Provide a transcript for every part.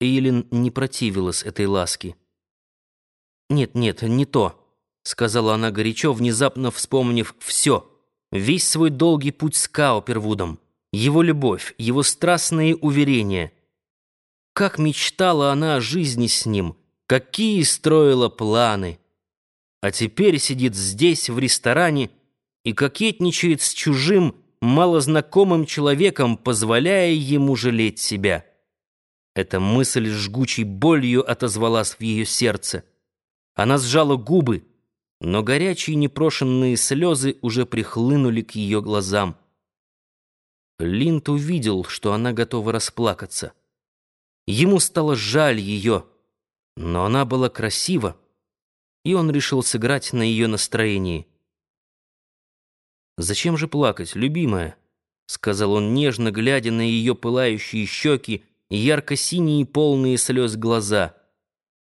Эйлин не противилась этой ласке. «Нет, нет, не то», — сказала она горячо, внезапно вспомнив все, весь свой долгий путь с Каупервудом, его любовь, его страстные уверения. Как мечтала она о жизни с ним, какие строила планы. А теперь сидит здесь, в ресторане, и кокетничает с чужим, малознакомым человеком, позволяя ему жалеть себя. Эта мысль жгучей болью отозвалась в ее сердце. Она сжала губы, но горячие непрошенные слезы уже прихлынули к ее глазам. Линд увидел, что она готова расплакаться. Ему стало жаль ее, но она была красива, и он решил сыграть на ее настроении. «Зачем же плакать, любимая?» — сказал он нежно, глядя на ее пылающие щеки ярко-синие полные слез глаза.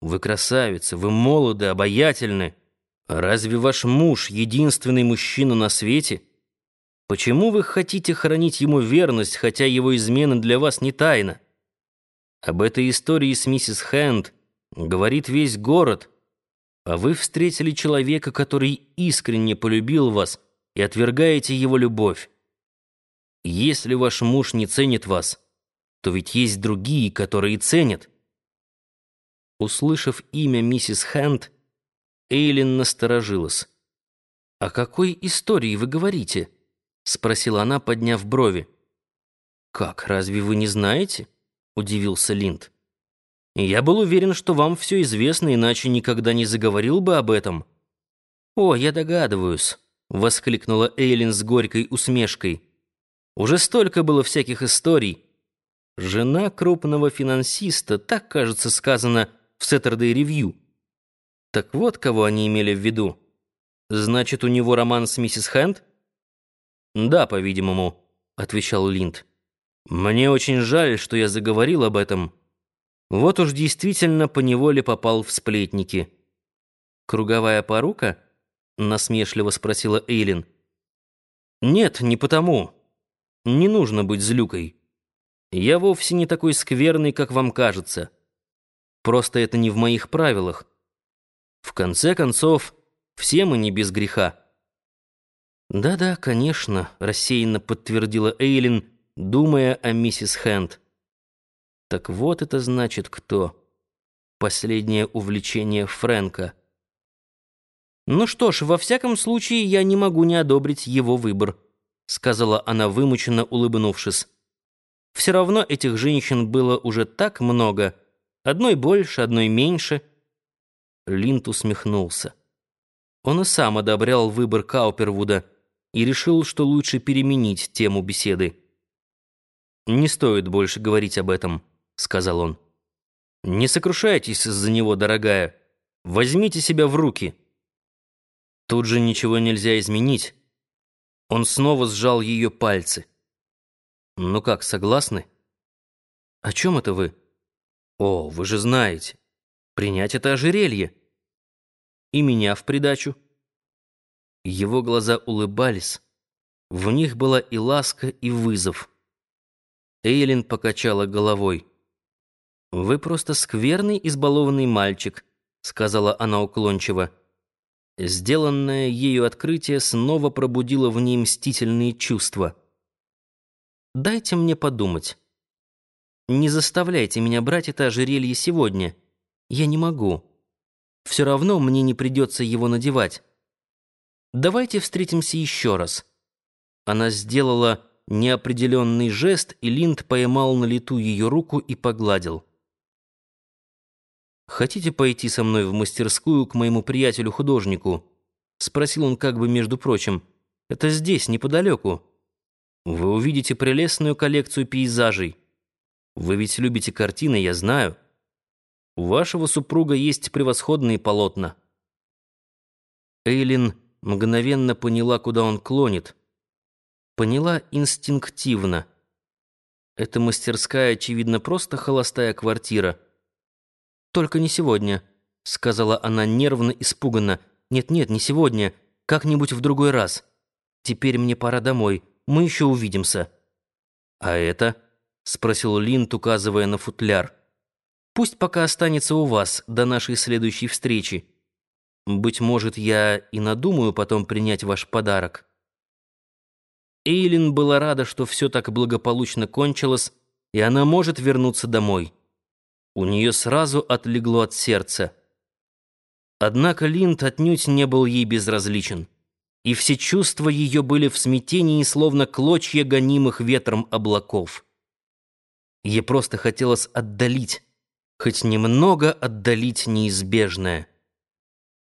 «Вы красавица, вы молоды, обаятельны. Разве ваш муж единственный мужчина на свете? Почему вы хотите хранить ему верность, хотя его измена для вас не тайна? Об этой истории с миссис Хэнд говорит весь город, а вы встретили человека, который искренне полюбил вас, и отвергаете его любовь. Если ваш муж не ценит вас, то ведь есть другие, которые ценят. Услышав имя миссис Хэнд, Эйлин насторожилась. «О какой истории вы говорите?» — спросила она, подняв брови. «Как, разве вы не знаете?» — удивился Линд. «Я был уверен, что вам все известно, иначе никогда не заговорил бы об этом». «О, я догадываюсь». — воскликнула Эйлин с горькой усмешкой. «Уже столько было всяких историй. Жена крупного финансиста, так, кажется, сказано в Saturday Review. Так вот, кого они имели в виду. Значит, у него роман с миссис Хэнд?» «Да, по-видимому», — отвечал Линд. «Мне очень жаль, что я заговорил об этом. Вот уж действительно поневоле попал в сплетники». «Круговая порука?» — насмешливо спросила Эйлин. «Нет, не потому. Не нужно быть злюкой. Я вовсе не такой скверный, как вам кажется. Просто это не в моих правилах. В конце концов, все мы не без греха». «Да-да, конечно», — рассеянно подтвердила Эйлин, думая о миссис Хэнд. «Так вот это значит кто. Последнее увлечение Фрэнка». «Ну что ж, во всяком случае, я не могу не одобрить его выбор», сказала она, вымученно улыбнувшись. «Все равно этих женщин было уже так много. Одной больше, одной меньше». Линд усмехнулся. Он и сам одобрял выбор Каупервуда и решил, что лучше переменить тему беседы. «Не стоит больше говорить об этом», — сказал он. «Не сокрушайтесь из-за него, дорогая. Возьмите себя в руки». Тут же ничего нельзя изменить. Он снова сжал ее пальцы. «Ну как, согласны?» «О чем это вы?» «О, вы же знаете. Принять это ожерелье. И меня в придачу». Его глаза улыбались. В них была и ласка, и вызов. Эйлин покачала головой. «Вы просто скверный, избалованный мальчик», — сказала она уклончиво. Сделанное ею открытие снова пробудило в ней мстительные чувства. «Дайте мне подумать. Не заставляйте меня брать это ожерелье сегодня. Я не могу. Все равно мне не придется его надевать. Давайте встретимся еще раз». Она сделала неопределенный жест, и Линд поймал на лету ее руку и погладил. «Хотите пойти со мной в мастерскую к моему приятелю-художнику?» — спросил он как бы между прочим. «Это здесь, неподалеку. Вы увидите прелестную коллекцию пейзажей. Вы ведь любите картины, я знаю. У вашего супруга есть превосходные полотна». Эйлин мгновенно поняла, куда он клонит. Поняла инстинктивно. Эта мастерская, очевидно, просто холостая квартира — «Только не сегодня», — сказала она нервно, испуганно. «Нет-нет, не сегодня. Как-нибудь в другой раз. Теперь мне пора домой. Мы еще увидимся». «А это?» — спросил Линд, указывая на футляр. Пусть пока останется у вас до нашей следующей встречи. Быть может, я и надумаю потом принять ваш подарок». Эйлин была рада, что все так благополучно кончилось, и она может вернуться домой. У нее сразу отлегло от сердца. Однако Линд отнюдь не был ей безразличен, и все чувства ее были в смятении, словно клочья гонимых ветром облаков. Ей просто хотелось отдалить, хоть немного отдалить неизбежное —